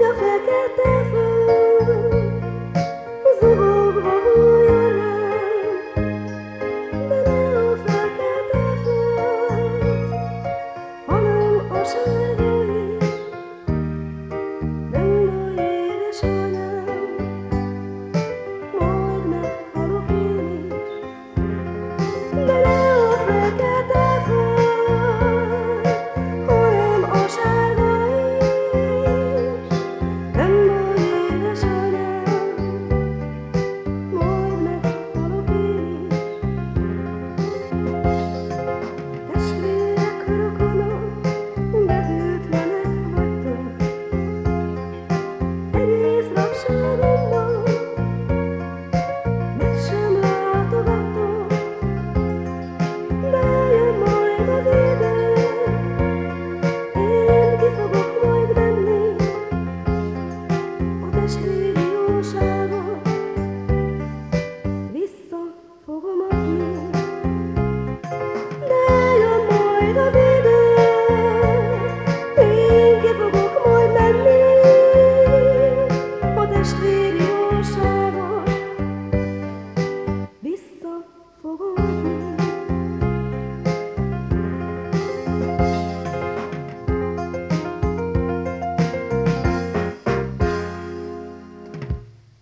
Yo fe que te fue. there's no shadow.